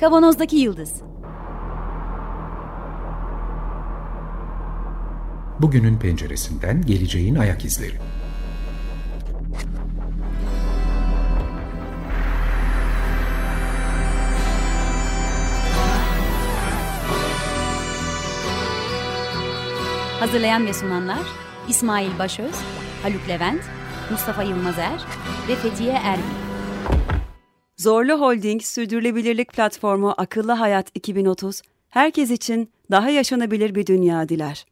Kavanozdaki Yıldız Bugünün penceresinden geleceğin ayak izleri. Hazırlayan ve sunanlar İsmail Başöz, Haluk Levent, Mustafa Yılmazer ve Fethiye Erbil. Zorlu Holding Sürdürülebilirlik Platformu Akıllı Hayat 2030, herkes için daha yaşanabilir bir dünya diler.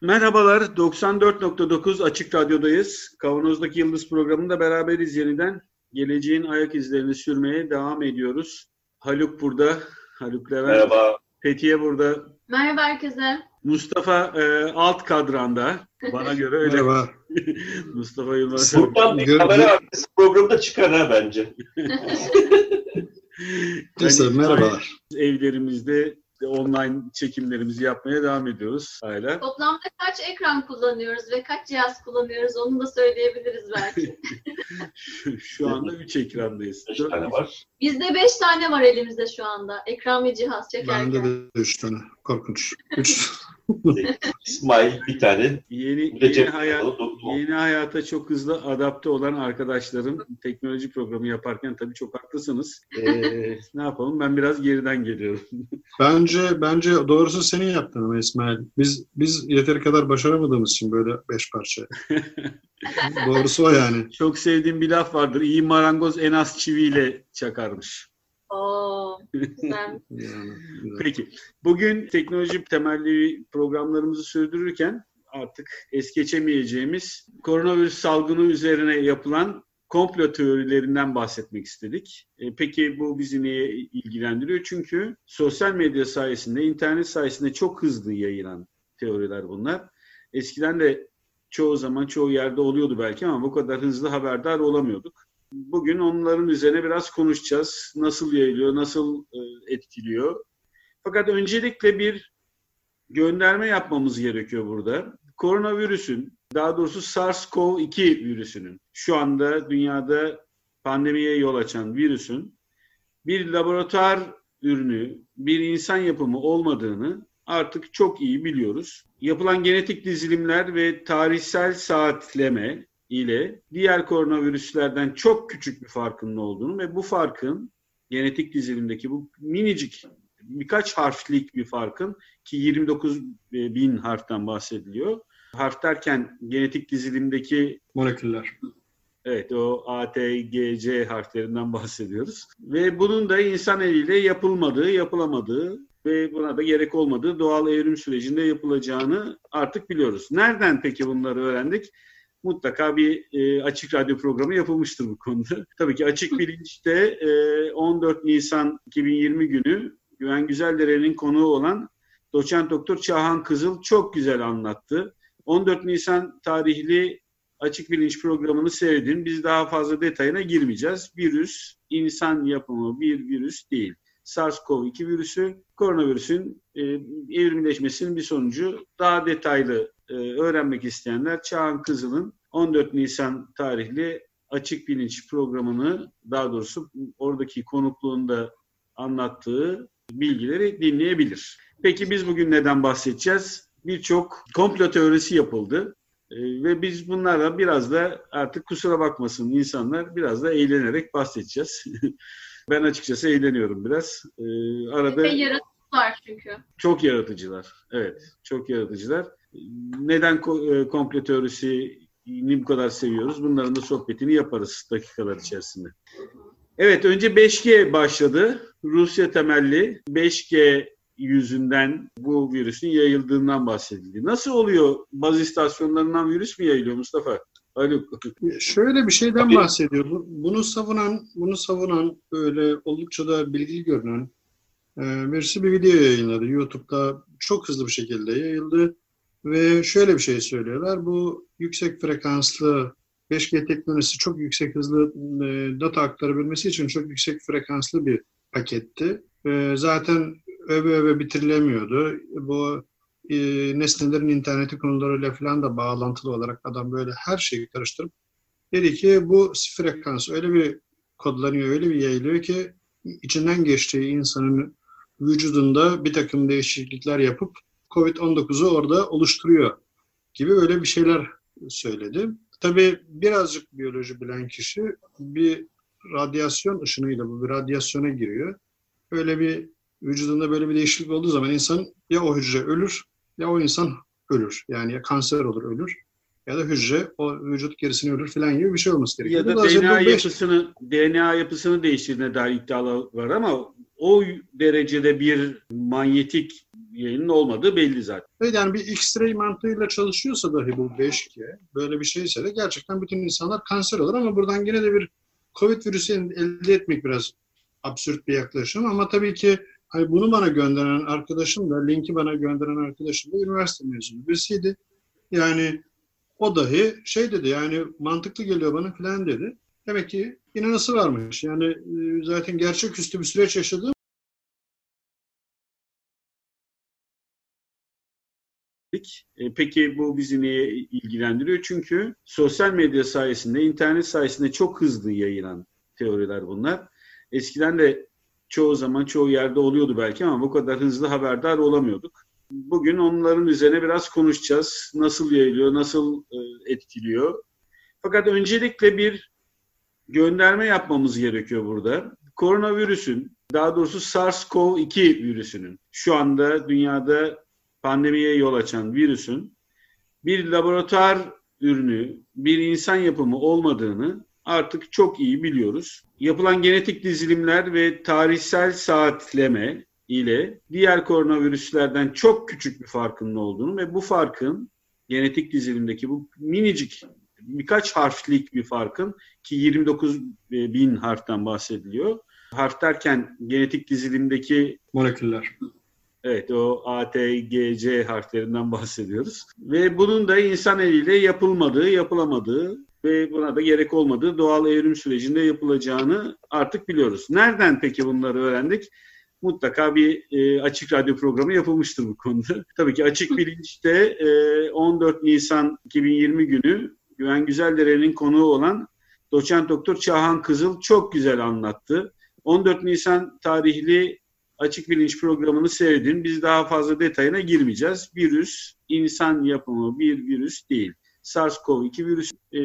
Merhabalar, 94.9 Açık Radyo'dayız. Kavanoz'daki Yıldız programında beraberiz yeniden. Geleceğin ayak izlerini sürmeye devam ediyoruz. Haluk burada, Haluk Levent. Merhaba. Fethiye burada. Merhaba herkese. Mustafa e, alt kadranda. Bana göre öyle. Merhaba. Mustafa Yılmaz. Buradan bir Gör- kamera arkası programda çıkar ha bence. Neyse Yani merhabalar. Evlerimizde online çekimlerimizi yapmaya devam ediyoruz hala. Toplamda kaç ekran kullanıyoruz ve kaç cihaz kullanıyoruz onu da söyleyebiliriz belki. Şu, şu anda 3 ekrandayız. Beş tane var. Bizde 5 tane var elimizde şu anda. Ekran ve cihaz çekerken. Bende de üç tane. Korkunç. İsmail bir tane. Yeni, yeni, hayat, yeni hayata çok hızlı adapte olan arkadaşlarım teknoloji programı yaparken tabii çok haklısınız. Ee, ne yapalım ben biraz geriden geliyorum. Bence bence doğrusu senin yaptın ama İsmail. Biz biz yeteri kadar başaramadığımız için böyle beş parça. doğrusu o yani. çok sevdiğim bir laf vardır. İyi marangoz en az çiviyle çakarmış. Oo, güzel. Peki. Bugün teknoloji temelli programlarımızı sürdürürken artık es geçemeyeceğimiz koronavirüs salgını üzerine yapılan komplo teorilerinden bahsetmek istedik. E, Peki bu bizi niye ilgilendiriyor? Çünkü sosyal medya sayesinde, internet sayesinde çok hızlı yayılan teoriler bunlar. Eskiden de çoğu zaman çoğu yerde oluyordu belki ama bu kadar hızlı haberdar olamıyorduk. Bugün onların üzerine biraz konuşacağız. Nasıl yayılıyor, nasıl e, etkiliyor? Fakat öncelikle bir gönderme yapmamız gerekiyor burada. Koronavirüsün, daha doğrusu SARS-CoV-2 virüsünün, şu anda dünyada pandemiye yol açan virüsün bir laboratuvar ürünü, bir insan yapımı olmadığını artık çok iyi biliyoruz. Yapılan genetik dizilimler ve tarihsel saatleme ile diğer koronavirüslerden çok küçük bir farkının olduğunu ve bu farkın genetik dizilimdeki bu minicik birkaç harflik bir farkın ki 29 bin harften bahsediliyor. Harf derken genetik dizilimdeki Moleküller. Evet o A, T, G, C harflerinden bahsediyoruz. Ve bunun da insan eliyle yapılmadığı, yapılamadığı ve buna da gerek olmadığı doğal evrim sürecinde yapılacağını artık biliyoruz. Nereden peki bunları öğrendik? Mutlaka bir e, açık radyo programı yapılmıştır bu konuda. Tabii ki açık bilinçte e, 14 Nisan 2020 günü Güven Güzeldere'nin konuğu olan doçent doktor Çağhan Kızıl çok güzel anlattı. 14 Nisan tarihli açık bilinç programını seyredin. Biz daha fazla detayına girmeyeceğiz. Virüs insan yapımı bir virüs değil. SARS-CoV-2 virüsü koronavirüsün e, evrimleşmesinin bir sonucu. Daha detaylı e, öğrenmek isteyenler Çağan Kızıl'ın 14 Nisan tarihli açık bilinç programını daha doğrusu oradaki konukluğunda anlattığı bilgileri dinleyebilir. Peki biz bugün neden bahsedeceğiz? Birçok komplo teorisi yapıldı. Ee, ve biz bunlarla biraz da artık kusura bakmasın insanlar biraz da eğlenerek bahsedeceğiz. ben açıkçası eğleniyorum biraz. Ee, arada Ve yaratıcılar çünkü. çok yaratıcılar. Evet, çok yaratıcılar. Neden e, komplo teorisini bu kadar seviyoruz? Bunların da sohbetini yaparız dakikalar içerisinde. Evet, önce 5G başladı. Rusya temelli 5G yüzünden bu virüsün yayıldığından bahsedildi. Nasıl oluyor? Baz istasyonlarından virüs mü yayılıyor Mustafa? Haluk. Şöyle bir şeyden bahsediyor. Bu- Bunu savunan, bunu savunan böyle oldukça da bilgili görünen e, birisi bir video yayınladı. YouTube'da çok hızlı bir şekilde yayıldı ve şöyle bir şey söylüyorlar. Bu yüksek frekanslı 5G teknolojisi çok yüksek hızlı e, data aktarabilmesi için çok yüksek frekanslı bir paketti. E, zaten öve öve bitirilemiyordu. Bu e, nesnelerin interneti konularıyla falan da bağlantılı olarak adam böyle her şeyi karıştırıp dedi ki bu frekans öyle bir kodlanıyor, öyle bir yayılıyor ki içinden geçtiği insanın vücudunda bir takım değişiklikler yapıp COVID-19'u orada oluşturuyor gibi öyle bir şeyler söyledi. Tabii birazcık biyoloji bilen kişi bir radyasyon ışınıyla bu bir radyasyona giriyor. Öyle bir vücudunda böyle bir değişiklik olduğu zaman insan ya o hücre ölür ya o insan ölür. Yani ya kanser olur ölür ya da hücre o vücut gerisini ölür falan gibi bir şey olması gerekiyor. Ya da Dolayısıyla DNA beş- yapısını DNA yapısını değiştirdiğine dair iddialar var ama o derecede bir manyetik yayının olmadığı belli zaten. Evet yani bir X-ray mantığıyla çalışıyorsa dahi bu 5G böyle bir şeyse de gerçekten bütün insanlar kanser olur ama buradan yine de bir Covid virüsü elde etmek biraz absürt bir yaklaşım ama tabii ki hani bunu bana gönderen arkadaşım da linki bana gönderen arkadaşım da üniversite mezunu birisiydi. Yani o dahi şey dedi yani mantıklı geliyor bana falan dedi. Demek ki inanası varmış. Yani zaten gerçeküstü bir süreç yaşadığı E, Peki bu bizi niye ilgilendiriyor? Çünkü sosyal medya sayesinde, internet sayesinde çok hızlı yayılan teoriler bunlar. Eskiden de çoğu zaman çoğu yerde oluyordu belki ama bu kadar hızlı haberdar olamıyorduk. Bugün onların üzerine biraz konuşacağız. Nasıl yayılıyor, nasıl e, etkiliyor. Fakat öncelikle bir gönderme yapmamız gerekiyor burada. Koronavirüsün, daha doğrusu SARS-CoV-2 virüsünün şu anda dünyada pandemiye yol açan virüsün bir laboratuvar ürünü, bir insan yapımı olmadığını artık çok iyi biliyoruz. Yapılan genetik dizilimler ve tarihsel saatleme ile diğer koronavirüslerden çok küçük bir farkının olduğunu ve bu farkın genetik dizilimdeki bu minicik birkaç harflik bir farkın ki 29 bin harften bahsediliyor. Harf derken genetik dizilimdeki moleküller. Evet o A, T, G, C harflerinden bahsediyoruz. Ve bunun da insan eliyle yapılmadığı, yapılamadığı ve buna da gerek olmadığı doğal evrim sürecinde yapılacağını artık biliyoruz. Nereden peki bunları öğrendik? Mutlaka bir e, açık radyo programı yapılmıştır bu konuda. Tabii ki açık bilinçte e, 14 Nisan 2020 günü Güven Güzeldere'nin konuğu olan doçent doktor Çağhan Kızıl çok güzel anlattı. 14 Nisan tarihli açık bilinç programını seyredin. Biz daha fazla detayına girmeyeceğiz. Virüs insan yapımı bir virüs değil. SARS-CoV-2 virüs e,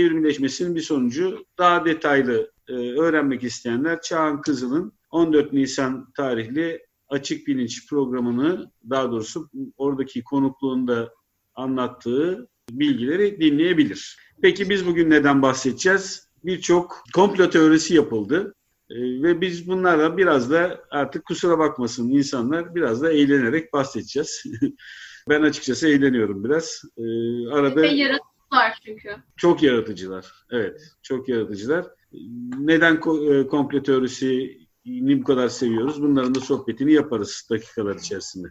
evrimleşmesinin bir sonucu. Daha detaylı e, öğrenmek isteyenler Çağan Kızıl'ın 14 Nisan tarihli açık bilinç programını daha doğrusu oradaki konukluğunda anlattığı bilgileri dinleyebilir. Peki biz bugün neden bahsedeceğiz? Birçok komplo teorisi yapıldı. Ee, ve biz bunlarla biraz da artık kusura bakmasın insanlar biraz da eğlenerek bahsedeceğiz. ben açıkçası eğleniyorum biraz. Ee, arada Ve yaratıcılar çünkü. çok yaratıcılar. Evet, çok yaratıcılar. Neden e, komplo teorisini bu kadar seviyoruz? Bunların da sohbetini yaparız dakikalar içerisinde.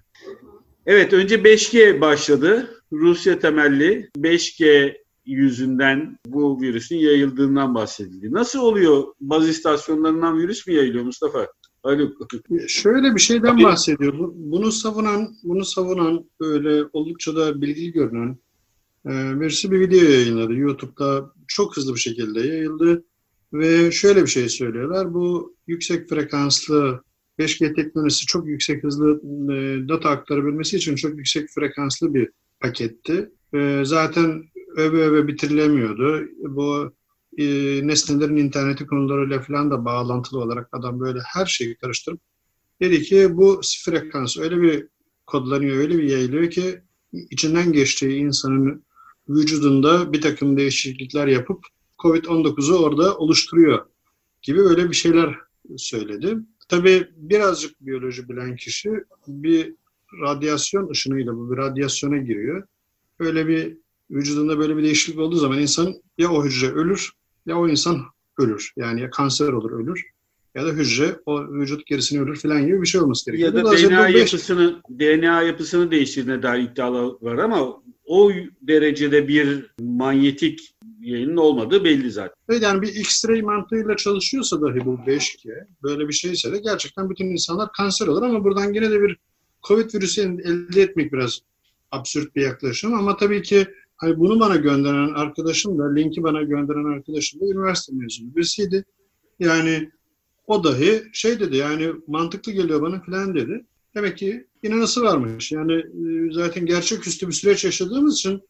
Evet, önce 5G başladı. Rusya temelli 5G yüzünden bu virüsün yayıldığından bahsedildi. Nasıl oluyor? Baz istasyonlarından virüs mü yayılıyor Mustafa? Haluk. Şöyle bir şeyden bahsediyor. Bu- Bunu savunan, bunu savunan böyle oldukça da bilgili görünen e, birisi bir video yayınladı. YouTube'da çok hızlı bir şekilde yayıldı ve şöyle bir şey söylüyorlar. Bu yüksek frekanslı 5G teknolojisi çok yüksek hızlı e, data aktarabilmesi için çok yüksek frekanslı bir paketti. E, zaten öve öve bitirilemiyordu. Bu e, nesnelerin interneti konularıyla falan da bağlantılı olarak adam böyle her şeyi karıştırıp dedi ki bu frekans öyle bir kodlanıyor, öyle bir yayılıyor ki içinden geçtiği insanın vücudunda bir takım değişiklikler yapıp COVID-19'u orada oluşturuyor gibi öyle bir şeyler söyledi. Tabii birazcık biyoloji bilen kişi bir radyasyon ışınıyla bu bir radyasyona giriyor. Öyle bir vücudunda böyle bir değişiklik olduğu zaman insan ya o hücre ölür ya o insan ölür. Yani ya kanser olur ölür ya da hücre o vücut gerisini ölür falan gibi bir şey olması gerekiyor. Ya da DNA yapısını DNA yapısını değiştirdiğine dair iddialar var ama o derecede bir manyetik yayının olmadığı belli zaten. Evet yani bir X-ray mantığıyla çalışıyorsa dahi bu 5G böyle bir şeyse de gerçekten bütün insanlar kanser olur ama buradan yine de bir Covid virüsü elde etmek biraz absürt bir yaklaşım ama tabii ki hani bunu bana gönderen arkadaşım da linki bana gönderen arkadaşım da üniversite mezunu birisiydi. Yani O dahi şey dedi yani mantıklı geliyor bana falan dedi. Demek ki inanısı varmış. Yani e, zaten gerçeküstü bir süreç yaşadığımız için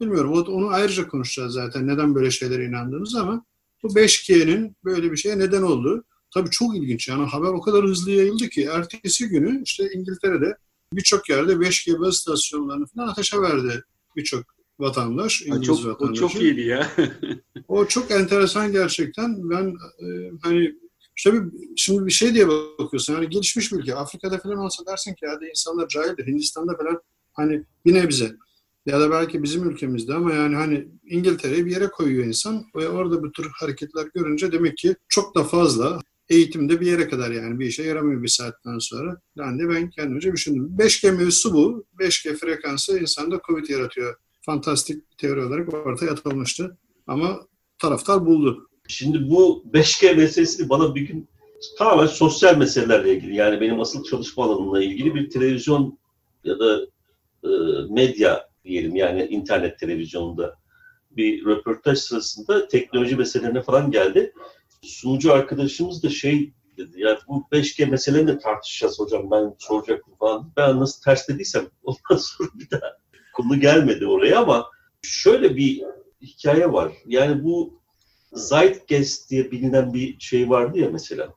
bilmiyorum onu ayrıca konuşacağız zaten neden böyle şeylere inandığımız ama bu 5G'nin böyle bir şeye neden oldu. Tabii çok ilginç yani haber o kadar hızlı yayıldı ki ertesi günü işte İngiltere'de birçok yerde 5G baz istasyonlarını falan ateşe verdi birçok vatandaş, İngiliz çok, vatandaşı. O çok iyiydi ya. o çok enteresan gerçekten. Ben e, hani bir, şimdi bir şey diye bakıyorsun. Hani gelişmiş bir ülke. Afrika'da falan olsa dersin ki hadi insanlar cahildir. Hindistan'da falan hani bir nebze. Ya da belki bizim ülkemizde ama yani hani İngiltere'yi bir yere koyuyor insan ve orada bu tür hareketler görünce demek ki çok da fazla eğitimde bir yere kadar yani bir işe yaramıyor bir saatten sonra. Yani ben kendimce düşündüm. 5G mevzusu bu. 5G frekansı insanda Covid yaratıyor. Fantastik bir teori olarak ortaya atılmıştı. Ama taraftar buldu. Şimdi bu 5G meselesini bana bir gün tamamen sosyal meselelerle ilgili yani benim asıl çalışma alanımla ilgili bir televizyon ya da e, medya diyelim yani internet televizyonunda bir röportaj sırasında teknoloji meselelerine falan geldi. Sunucu arkadaşımız da şey dedi ya bu 5G meselelerini tartışacağız hocam ben soracaktım falan. Ben nasıl ters dediysem ondan sonra bir daha konu gelmedi oraya ama şöyle bir hikaye var. Yani bu Zeitgeist diye bilinen bir şey vardı ya mesela.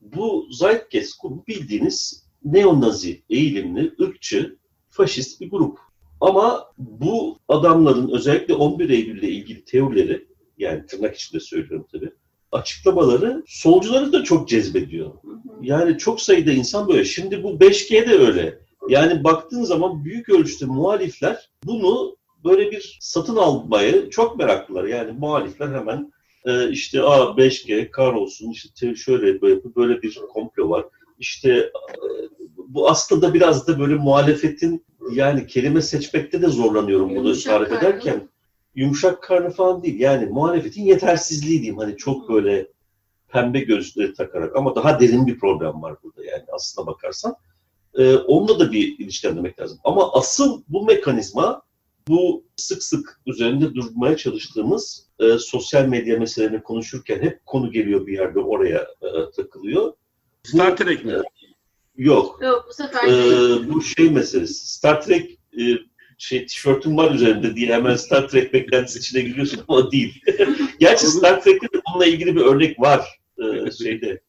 Bu Zeitgeist bildiğiniz neonazi eğilimli, ırkçı, faşist bir grup. Ama bu adamların özellikle 11 Eylül ile ilgili teorileri, yani tırnak içinde söylüyorum tabii, açıklamaları solcuları da çok cezbediyor. Yani çok sayıda insan böyle. Şimdi bu 5G de öyle. Yani baktığın zaman büyük ölçüde muhalifler bunu böyle bir satın almayı çok meraklılar. Yani muhalifler hemen e, işte a 5G kar olsun işte şöyle böyle, böyle bir komplo var. İşte e, bu aslında biraz da böyle muhalefetin yani kelime seçmekte de zorlanıyorum bunu tarif ederken. Yumuşak karnı falan değil. Yani muhalefetin yetersizliği diyeyim. Hani çok böyle pembe gözlükleri takarak ama daha derin bir problem var burada yani aslına bakarsan. Ee, onunla da bir ilişkilendirmek lazım. Ama asıl bu mekanizma bu sık sık üzerinde durmaya çalıştığımız e, sosyal medya meselelerini konuşurken hep konu geliyor bir yerde oraya e, takılıyor. Star Trek mi? E, yok. Yok bu sefer e, Bu şey meselesi. Star Trek e, şey tişörtüm var üzerinde diye hemen Star Trek beklentisi içine giriyorsun ama değil. Gerçi Star Trek'te de bununla ilgili bir örnek var. E, şeyde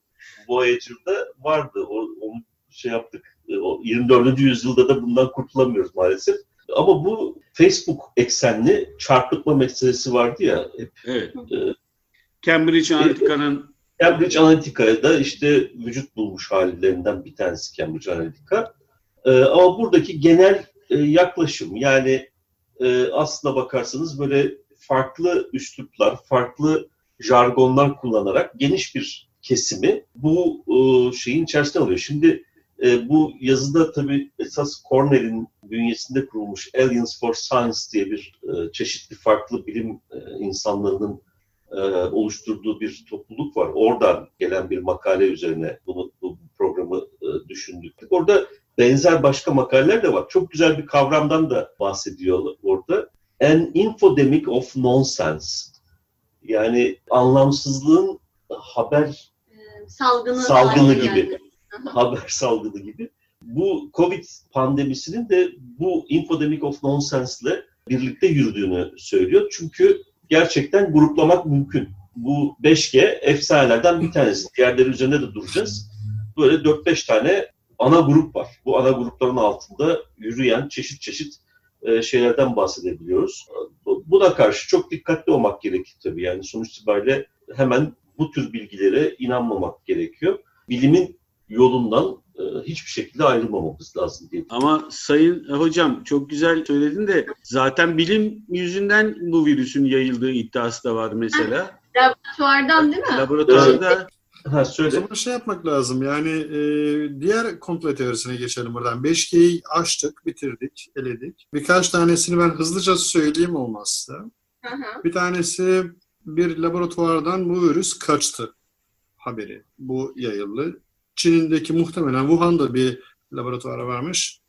Voyager'da vardı. O, onu şey yaptık. E, o 24. yüzyılda da bundan kurtulamıyoruz maalesef. Ama bu Facebook eksenli çarpıtma meselesi vardı ya. Hep, evet. E, Cambridge Analytica'nın Cambridge Analytica'da işte vücut bulmuş hallerinden bir tanesi Cambridge Analytica. E, ama buradaki genel e, yaklaşım yani e, aslına bakarsanız böyle farklı üsluplar, farklı jargonlar kullanarak geniş bir kesimi bu e, şeyin içerisine alıyor. Şimdi e, bu yazıda tabii esas Cornell'in bünyesinde kurulmuş Aliens for Science diye bir e, çeşitli farklı bilim e, insanlarının e, oluşturduğu bir topluluk var. Oradan gelen bir makale üzerine bunu, bu programı e, düşündük. Orada benzer başka makaleler de var. Çok güzel bir kavramdan da bahsediyor orada. An infodemic of nonsense. Yani anlamsızlığın haber salgını, salgını gibi. Yani. haber salgını gibi. Bu Covid pandemisinin de bu infodemic of nonsense ile birlikte yürüdüğünü söylüyor. Çünkü gerçekten gruplamak mümkün. Bu 5G efsanelerden bir tanesi. Diğerleri üzerinde de duracağız. Böyle 4-5 tane ana grup var. Bu ana grupların altında yürüyen çeşit çeşit e, şeylerden bahsedebiliyoruz. Buna karşı çok dikkatli olmak gerekir tabii. Yani sonuç itibariyle hemen bu tür bilgilere inanmamak gerekiyor. Bilimin yolundan e, hiçbir şekilde ayrılmamamız lazım diye. Ama sayın hocam çok güzel söyledin de zaten bilim yüzünden bu virüsün yayıldığı iddiası da var mesela. Laboratuvardan değil mi? Laboratuvarda Ha, söyle. O zaman şey yapmak lazım yani e, diğer komple teorisine geçelim buradan. 5G'yi açtık, bitirdik, eledik. Birkaç tanesini ben hızlıca söyleyeyim olmazsa. Hı hı. Bir tanesi bir laboratuvardan bu virüs kaçtı haberi. Bu yayıldı. Çin'indeki muhtemelen Wuhan'da bir laboratuvara varmış.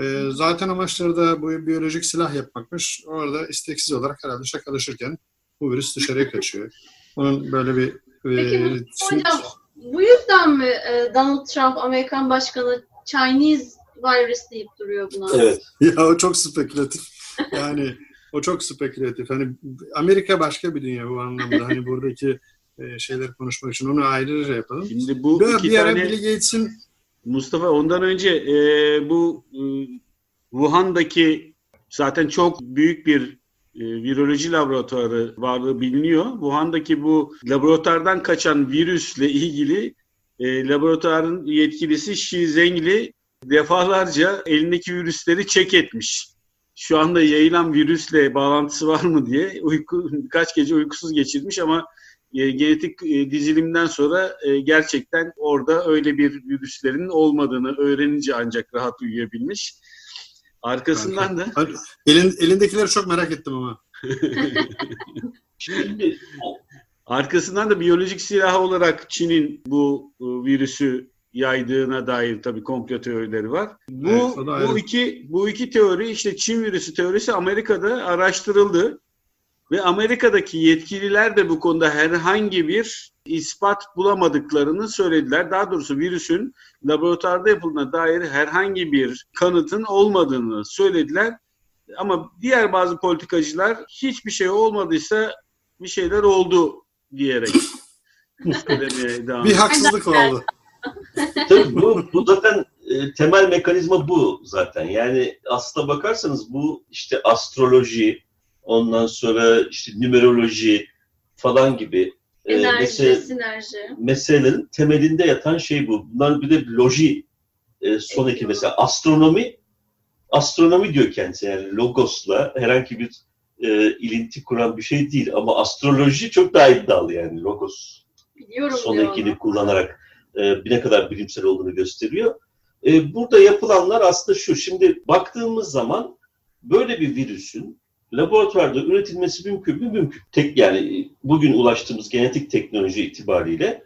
E, zaten amaçları da bu biyolojik silah yapmakmış. Orada isteksiz olarak herhalde şakalaşırken bu virüs dışarıya kaçıyor. Onun böyle bir Peki e, Hocam Bu yüzden mi e, Donald Trump Amerikan başkanı Chinese virus deyip duruyor buna? Evet. Ya o çok spekülatif. Yani o çok spekülatif. Hani Amerika başka bir dünya bu anlamda. Hani buradaki e, şeyleri konuşmak için onu ayrıca yapalım. Şimdi bu Bir, iki bir tane Bill Gates'in Mustafa ondan önce e, bu e, Wuhan'daki zaten çok büyük bir e, viroloji laboratuvarı varlığı biliniyor. Wuhan'daki bu laboratuvardan kaçan virüsle ilgili e, laboratuvarın yetkilisi Xi Zhengli defalarca elindeki virüsleri çek etmiş. Şu anda yayılan virüsle bağlantısı var mı diye uyku, birkaç gece uykusuz geçirmiş ama e, genetik e, dizilimden sonra e, gerçekten orada öyle bir virüslerin olmadığını öğrenince ancak rahat uyuyabilmiş. Arkasından da elin, elindekileri çok merak ettim ama. Şimdi arkasından da biyolojik silah olarak Çin'in bu e, virüsü yaydığına dair tabii komplo teorileri var. Bu Evet, bu iki bu iki teori işte Çin virüsü teorisi Amerika'da araştırıldı ve Amerika'daki yetkililer de bu konuda herhangi bir ispat bulamadıklarını söylediler. Daha doğrusu virüsün laboratuvarda yapıldığına dair herhangi bir kanıtın olmadığını söylediler. Ama diğer bazı politikacılar hiçbir şey olmadıysa bir şeyler oldu diyerek Bir haksızlık oldu. Tabii bu, bu zaten e, temel mekanizma bu zaten. Yani aslına bakarsanız bu işte astroloji, ondan sonra işte numeroloji falan gibi e, Enerji, mesele- sinerji. meselelerin temelinde yatan şey bu. Bunlar bir de loji e, son eki mesela astronomi astronomi diyor kendisi yani logosla herhangi bir e, ilinti kuran bir şey değil ama astroloji çok daha iddialı yani logos Biliyorum son ekini onu. kullanarak e, bir ne kadar bilimsel olduğunu gösteriyor. E, burada yapılanlar aslında şu. Şimdi baktığımız zaman böyle bir virüsün laboratuvarda üretilmesi mümkün mü? Mümkün. Tek yani bugün ulaştığımız genetik teknoloji itibariyle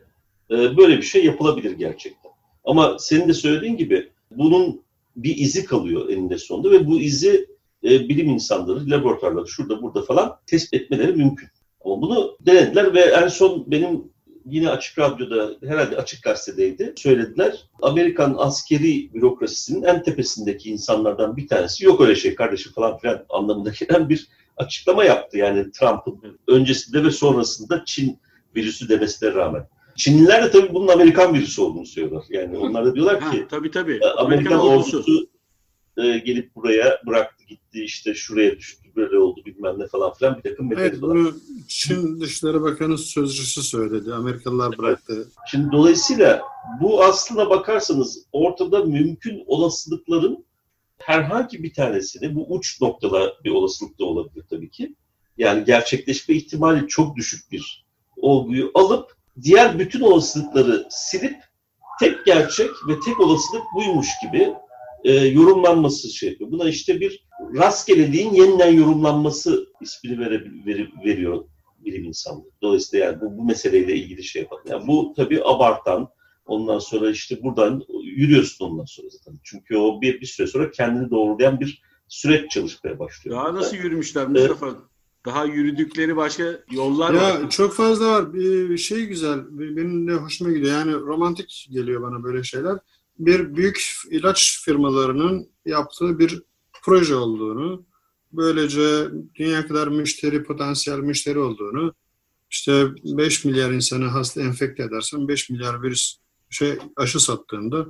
e, böyle bir şey yapılabilir gerçekten. Ama senin de söylediğin gibi bunun bir izi kalıyor eninde sonunda ve bu izi e, bilim insanları laboratuvarlarda şurada burada falan tespit etmeleri mümkün. Ama bunu denediler ve en son benim yine Açık Radyo'da herhalde Açık Gazete'deydi. Söylediler. Amerikan askeri bürokrasisinin en tepesindeki insanlardan bir tanesi yok öyle şey kardeşim falan filan anlamında gelen bir açıklama yaptı. Yani Trump'ın öncesinde ve sonrasında Çin virüsü demesine rağmen. Çinliler de tabii bunun Amerikan virüsü olduğunu söylüyorlar. Yani onlar da diyorlar Ha, ki tabii tabii. e, Amerikan ordusu. E, gelip buraya bıraktı gitti işte şuraya düştü böyle oldu bilmem ne falan filan bir takım Evet mekanizmalar. bunu Çin Dışişleri Bakanı sözcüsü söyledi. Amerikalılar bıraktı. Şimdi dolayısıyla bu aslına bakarsanız ortada mümkün olasılıkların herhangi bir tanesini bu uç noktada bir olasılık da olabilir tabii ki. Yani gerçekleşme ihtimali çok düşük bir olguyu alıp diğer bütün olasılıkları silip tek gerçek ve tek olasılık buymuş gibi e, yorumlanması şey yapıyor. Buna işte bir rastgeleliğin yeniden yorumlanması ismini vere, veri- veriyor bilim insanları. Dolayısıyla yani bu, bu meseleyle ilgili şey yapan. Yani bu tabii abartan, ondan sonra işte buradan yürüyorsun ondan sonra zaten. Çünkü o bir, bir süre sonra kendini doğrulayan bir süreç çalışmaya başlıyor. Daha nasıl yürümüşler Mustafa? Daha yürüdükleri başka yollar var. Ya çok fazla var. Bir şey güzel. Benim de hoşuma gidiyor. Yani romantik geliyor bana böyle şeyler. Bir büyük ilaç firmalarının yaptığı bir proje olduğunu, böylece dünya kadar müşteri, potansiyel müşteri olduğunu, işte 5 milyar insanı hasta enfekte edersen 5 milyar virüs şey aşı sattığında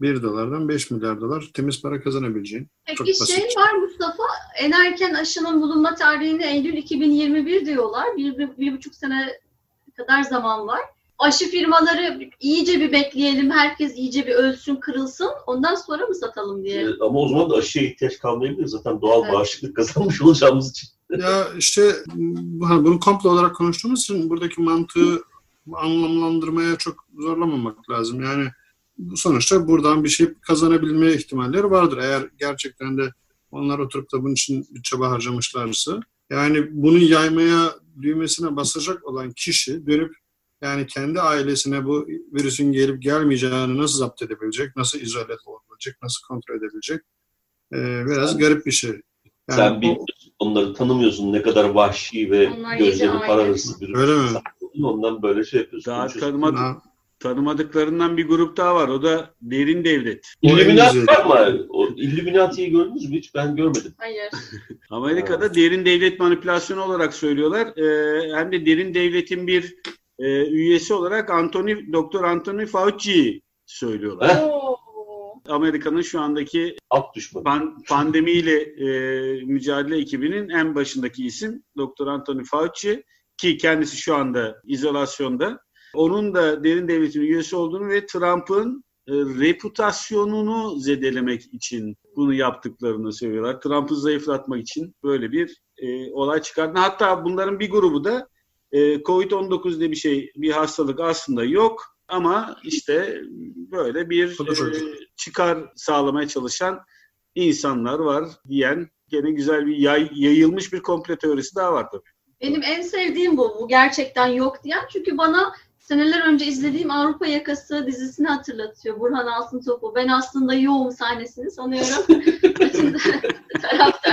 1 dolardan 5 milyar dolar temiz para kazanabileceğin. Çok Peki basit. şey var Mustafa, en erken aşının bulunma tarihini Eylül 2021 diyorlar. Bir, bir, bir buçuk sene kadar zaman var. Aşı firmaları iyice bir bekleyelim, herkes iyice bir ölsün, kırılsın. Ondan sonra mı satalım diye. Ee, ama o zaman da aşıya ihtiyaç kalmayabilir. Zaten doğal Evet. bağışıklık kazanmış olacağımız için. Ya işte hani bunu komplo olarak konuştuğumuz için buradaki mantığı anlamlandırmaya çok zorlamamak lazım. Yani bu sonuçta buradan bir şey kazanabilme ihtimalleri vardır. Eğer gerçekten de onlar oturup da bunun için bir çaba harcamışlarsa. Yani bunu yaymaya düğmesine basacak olan kişi dönüp yani kendi ailesine bu virüsün gelip gelmeyeceğini nasıl zapt edebilecek, nasıl izole olabilecek, nasıl kontrol edebilecek? Ee, biraz Sen- garip bir şey. Yani Sen bilmiyorsun, onları tanımıyorsun ne kadar vahşi ve gözleri iyice para aile. arası bir Öyle mi? Ondan böyle şey yapıyorsun. Daha konuşuyorsun. tanımadı. Ha, tanımadıklarından bir grup daha var. O da derin devlet. Illuminati var mı? O Illuminati'yi gördünüz mü hiç? Ben görmedim. Hayır. Amerika'da derin devlet manipülasyonu olarak söylüyorlar. Ee, hem de derin devletin bir e, üyesi olarak Anthony, Doktor Anthony Fauci'yi söylüyorlar. Amerika'nın şu andaki Alt düşmanı. pan, pandemiyle e, mücadele ekibinin en başındaki isim Doktor Anthony Fauci ki kendisi şu anda izolasyonda. Onun da derin devletin üyesi olduğunu ve Trump'ın e, reputasyonunu zedelemek için bunu yaptıklarını söylüyorlar. Trump'ı zayıflatmak için böyle bir e, olay çıkardı. Hatta bunların bir grubu da e, Covid-19 diye bir şey, bir hastalık aslında yok. Ama işte böyle bir e, çıkar sağlamaya çalışan insanlar var diyen gene güzel bir yay, yayılmış bir komple teorisi daha var tabii. Benim en sevdiğim bu. Bu gerçekten yok diyen. Çünkü bana seneler önce izlediğim Avrupa Yakası dizisini hatırlatıyor. Burhan Altıntop'u. Ben aslında yoğum sahnesini sanıyorum. Bütün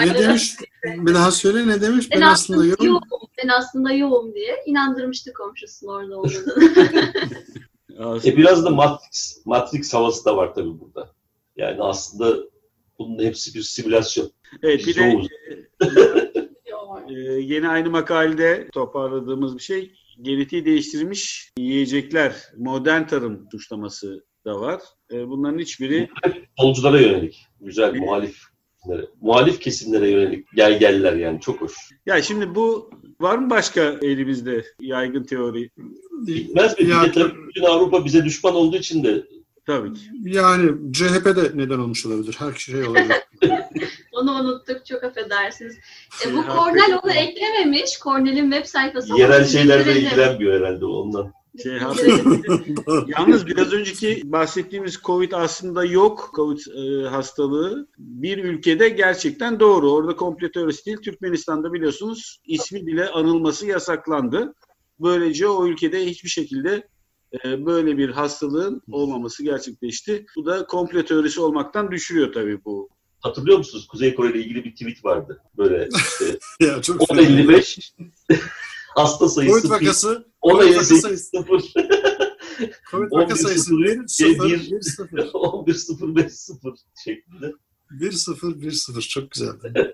Ne demiş? Bir daha söyle ne demiş? Ben, Ben aslında yok. yoğum. Ben aslında yoğum diye inandırmıştı komşusunun orada olduğunu. E biraz da Matrix, Matrix havası da var tabii burada. Yani aslında bunun hepsi bir simülasyon. Evet bir de yoğuz. e, yeni aynı makalede toparladığımız bir şey genetiği değiştirilmiş yiyecekler, modern tarım suçlaması da var. E, bunların hiçbiri Solculara yönelik. Güzel muhalif kesimlere, muhalif kesimlere yönelik gel geller yani çok hoş. ya şimdi bu var mı başka elimizde yaygın teori? Bitmez mi? Ya, Avrupa bize düşman olduğu için de Tabii ki. yani CHP de neden olmuş olabilir. Her şey olabilir. Onu unuttuk. Çok affedersiniz. E, Şey, bu hakikaten. Cornell onu eklememiş. Cornell'in web sayfası. yerel şeylerle ilgilenmiyor herhalde ondan. Şey. Yalnız biraz önceki bahsettiğimiz Covid aslında yok. Covid e, hastalığı bir ülkede gerçekten doğru. Orada komple teorisi değil. Türkmenistan'da biliyorsunuz ismi bile anılması yasaklandı. Böylece o ülkede hiçbir şekilde böyle bir hastalığın olmaması gerçekleşti. Bu da komple teorisi olmaktan düşürüyor tabii bu. Hatırlıyor musunuz? Kuzey Kore ile ilgili bir tweet vardı. Böyle işte ya çok fena. 10.55 hasta sayısı Covid vakası, 10 Covid vaka 58 sayısı, 0 Covid vaka 11 sayısı sıfır, 1 0 bir- 1 0 11 0 5 0 şeklinde. 1 0 1 0 çok güzeldi.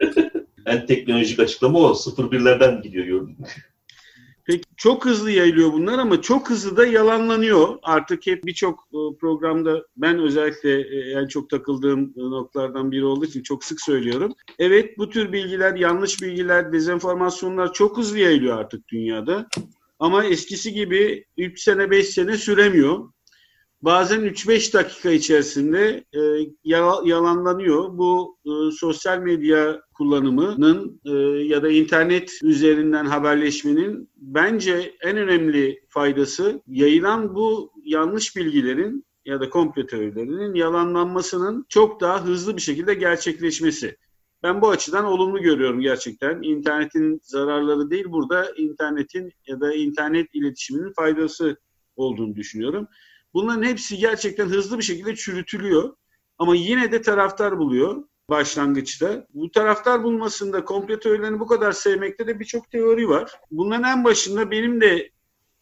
En teknolojik açıklama o. 01'lerden gidiyor gördüm. Çok hızlı yayılıyor bunlar ama çok hızlı da yalanlanıyor. Artık hep birçok e, programda ben özellikle e, en çok takıldığım e, noktalardan biri olduğu için çok sık söylüyorum. Evet bu tür bilgiler, yanlış bilgiler, dezenformasyonlar çok hızlı yayılıyor artık dünyada. Ama eskisi gibi 3 sene 5 sene süremiyor. Bazen 3-5 dakika içerisinde e, yala- yalanlanıyor. Bu e, sosyal medya kullanımının e, ya da internet üzerinden haberleşmenin bence en önemli faydası yayılan bu yanlış bilgilerin ya da komplo teorilerinin yalanlanmasının çok daha hızlı bir şekilde gerçekleşmesi. Ben bu açıdan olumlu görüyorum gerçekten. İnternetin zararları değil burada internetin ya da internet iletişiminin faydası olduğunu düşünüyorum. Bunların hepsi gerçekten hızlı bir şekilde çürütülüyor. Ama yine de taraftar buluyor başlangıçta. Bu taraftar bulmasında komplo teorilerini bu kadar sevmekte de birçok teori var. Bunların en başında benim de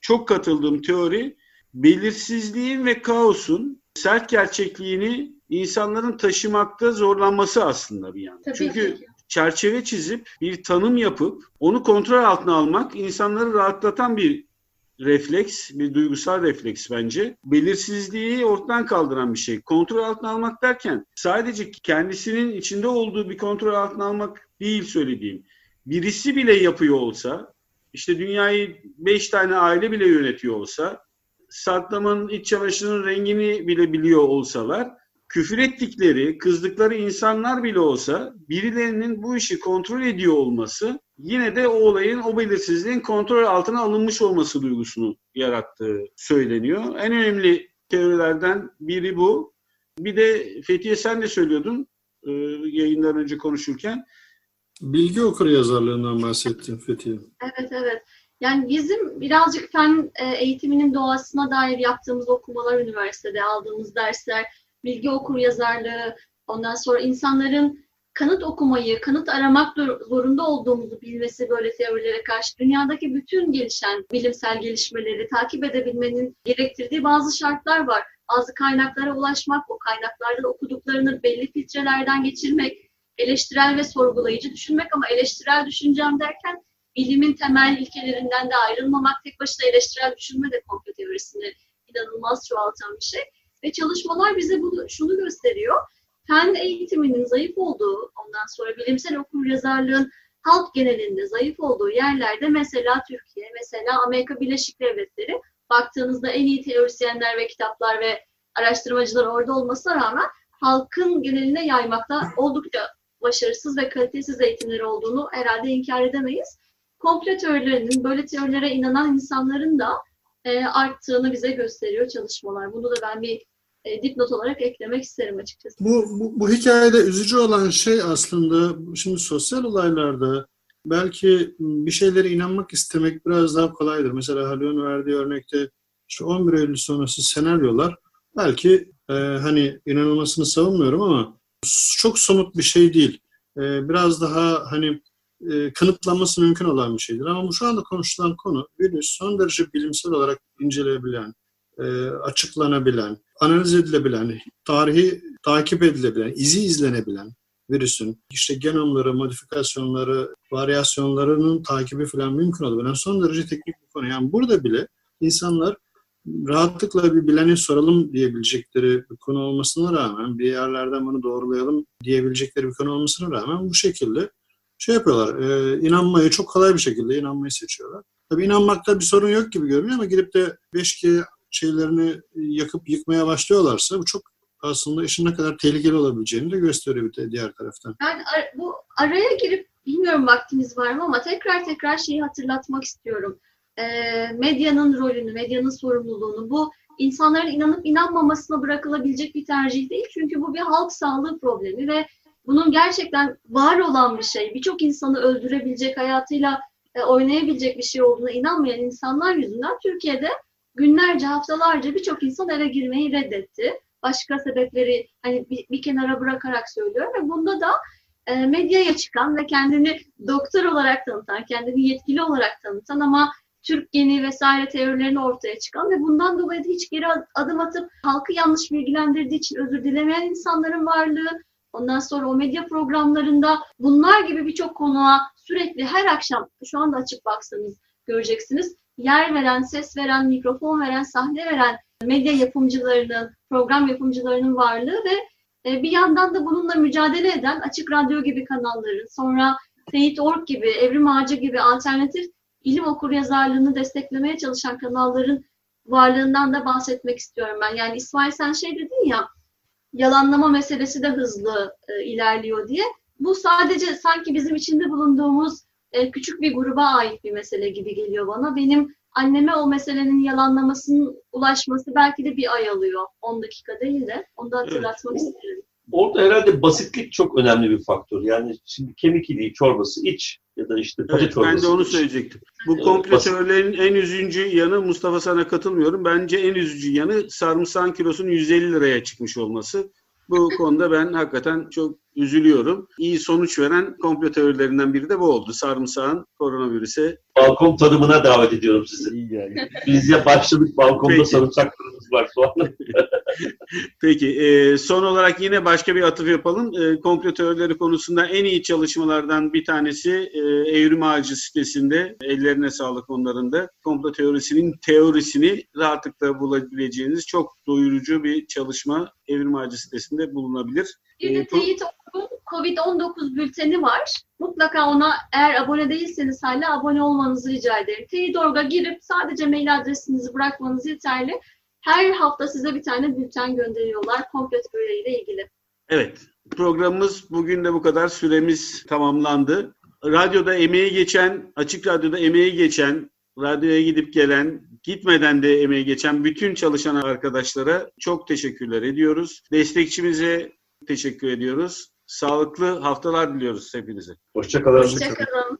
çok katıldığım teori belirsizliğin ve kaosun sert gerçekliğini insanların taşımakta zorlanması aslında bir. Tabii Çünkü ki. çerçeve çizip bir tanım yapıp onu kontrol altına almak insanları rahatlatan bir refleks, bir duygusal refleks bence. Belirsizliği ortadan kaldıran bir şey. Kontrol altına almak derken sadece kendisinin içinde olduğu bir kontrol altına almak değil söylediğim. Birisi bile yapıyor olsa, işte dünyayı beş tane aile bile yönetiyor olsa, Saddam'ın iç çamaşırının rengini bile biliyor olsalar, küfür ettikleri, kızdıkları insanlar bile olsa birilerinin bu işi kontrol ediyor olması yine de o olayın, o belirsizliğin kontrol altına alınmış olması duygusunu yarattığı söyleniyor. En önemli teorilerden biri bu. Bir de Fethiye sen de söylüyordun e, yayından önce konuşurken. Bilgi okur yazarlığından bahsettin Fethiye. Evet evet. Yani bizim birazcık fen e, eğitiminin doğasına dair yaptığımız okumalar üniversitede aldığımız dersler, bilgi okur yazarlığı, ondan sonra insanların kanıt okumayı, kanıt aramak zorunda olduğumuzu bilmesi böyle teorilere karşı dünyadaki bütün gelişen bilimsel gelişmeleri takip edebilmenin gerektirdiği bazı şartlar var. Bazı kaynaklara ulaşmak, o kaynaklardan okuduklarını belli filtrelerden geçirmek, eleştirel ve sorgulayıcı düşünmek ama eleştirel düşüneceğim derken bilimin temel ilkelerinden de ayrılmamak, tek başına eleştirel düşünme de komplo teorisini inanılmaz çoğaltan bir şey. Ve çalışmalar bize bunu, şunu gösteriyor. Fen eğitiminin zayıf olduğu, ondan sonra bilimsel okur yazarlığın halk genelinde zayıf olduğu yerlerde mesela Türkiye, mesela Amerika Birleşik Devletleri baktığınızda en iyi teorisyenler ve kitaplar ve araştırmacılar orada olmasına rağmen halkın geneline yaymakta oldukça başarısız ve kalitesiz eğitimleri olduğunu herhalde inkar edemeyiz. Komplo teorilerinin, böyle teorilere inanan insanların da e, arttığını bize gösteriyor çalışmalar. Bunu da ben bir e, dipnot olarak eklemek isterim açıkçası. Bu, bu, bu hikayede üzücü olan şey aslında şimdi sosyal olaylarda belki bir şeylere inanmak istemek biraz daha kolaydır. Mesela Haluk'un verdiği örnekte işte 11 Eylül sonrası senaryolar belki e, hani inanılmasını savunmuyorum ama çok somut bir şey değil. E, biraz daha hani e, kanıtlanması mümkün olan bir şeydir. Ama bu şu anda konuşulan konu virüs son derece bilimsel olarak inceleyebilen, e, açıklanabilen, analiz edilebilen, tarihi takip edilebilen, izi izlenebilen virüsün işte genomları, modifikasyonları, varyasyonlarının takibi falan mümkün olabilen son derece teknik bir konu. Yani burada bile insanlar rahatlıkla bir bilene soralım diyebilecekleri bir konu olmasına rağmen, bir yerlerden bunu doğrulayalım diyebilecekleri bir konu olmasına rağmen bu şekilde şey yapıyorlar, e, inanmayı çok kolay bir şekilde inanmayı seçiyorlar. Tabii inanmakta bir sorun yok gibi görünüyor ama gidip de 5G şeylerini yakıp yıkmaya başlıyorlarsa bu çok aslında işin ne kadar tehlikeli olabileceğini de gösteriyor bir de diğer taraftan. Ben ar- bu araya girip bilmiyorum vaktimiz var mı ama tekrar tekrar şeyi hatırlatmak istiyorum. E, medyanın rolünü, medyanın sorumluluğunu bu insanların inanıp inanmamasına bırakılabilecek bir tercih değil. Çünkü bu bir halk sağlığı problemi ve bunun gerçekten var olan bir şey. Birçok insanı öldürebilecek, hayatıyla e, oynayabilecek bir şey olduğuna inanmayan insanlar yüzünden Türkiye'de günlerce, haftalarca birçok insan eve girmeyi reddetti. Başka sebepleri hani bir, bir kenara bırakarak söylüyorum ve bunda da e, medyaya çıkan ve kendini doktor olarak tanıtan, kendini yetkili olarak tanıtan ama Türk geni vesaire teorilerini ortaya çıkan ve bundan dolayı da hiç geri adım atıp halkı yanlış bilgilendirdiği için özür dilemeyen insanların varlığı, ondan sonra o medya programlarında bunlar gibi birçok konuğa sürekli her akşam şu anda açıp baksanız göreceksiniz yer veren, ses veren, mikrofon veren, sahne veren medya yapımcılarının, program yapımcılarının varlığı ve e, bir yandan da bununla mücadele eden Açık Radyo gibi kanalların, sonra Teyit.org gibi, Evrim Ağacı gibi alternatif ilim okur yazarlığını desteklemeye çalışan kanalların varlığından da bahsetmek istiyorum ben. Yani İsmail sen şey dedin ya, yalanlama meselesi de hızlı e, ilerliyor diye. Bu sadece sanki bizim içinde bulunduğumuz e, küçük bir gruba ait bir mesele gibi geliyor bana. Benim anneme o meselenin yalanlamasının ulaşması belki de bir ay alıyor. 10 dakika değil de. Onu da hatırlatmak evet. isterim. Orada herhalde basitlik çok önemli bir faktör. Yani şimdi kemik iliği çorbası iç ya da işte patates evet, çorbası. Ben de onu söyleyecektim. Bu komplo teorilerin en üzücü yanı Mustafa sana katılmıyorum. Bence en üzücü yanı sarımsağın kilosunun 150 liraya çıkmış olması. Bu konuda ben hakikaten çok üzülüyorum. İyi sonuç veren komplo teorilerinden biri de bu oldu. Sarımsağın koronavirüse. Balkon tadımına davet ediyorum sizi. İyi yani. Biz ya başladık balkonda Peki. sarımsaklarımız var şu an. Peki. E, son olarak yine başka bir atıf yapalım. E, komplo teorileri konusunda en iyi çalışmalardan bir tanesi e, Evrim Ağacı sitesinde. Ellerine sağlık onların da. Komplo teorisinin teorisini rahatlıkla bulabileceğiniz çok doyurucu bir çalışma Evrim Ağacı sitesinde bulunabilir. Bir de teyit COVID-19 bülteni var. Mutlaka ona eğer abone değilseniz hala abone olmanızı rica ederim. Teyit.org'a girip sadece mail adresinizi bırakmanız yeterli. Her hafta size bir tane bülten gönderiyorlar komplo ile ilgili. Evet. Programımız bugün de bu kadar. Süremiz tamamlandı. Radyoda emeği geçen, açık radyoda emeği geçen, radyoya gidip gelen, gitmeden de emeği geçen bütün çalışan arkadaşlara çok teşekkürler ediyoruz. Destekçimize teşekkür ediyoruz. Sağlıklı haftalar diliyoruz hepinize. Hoşçakalın. Hoşçakalın.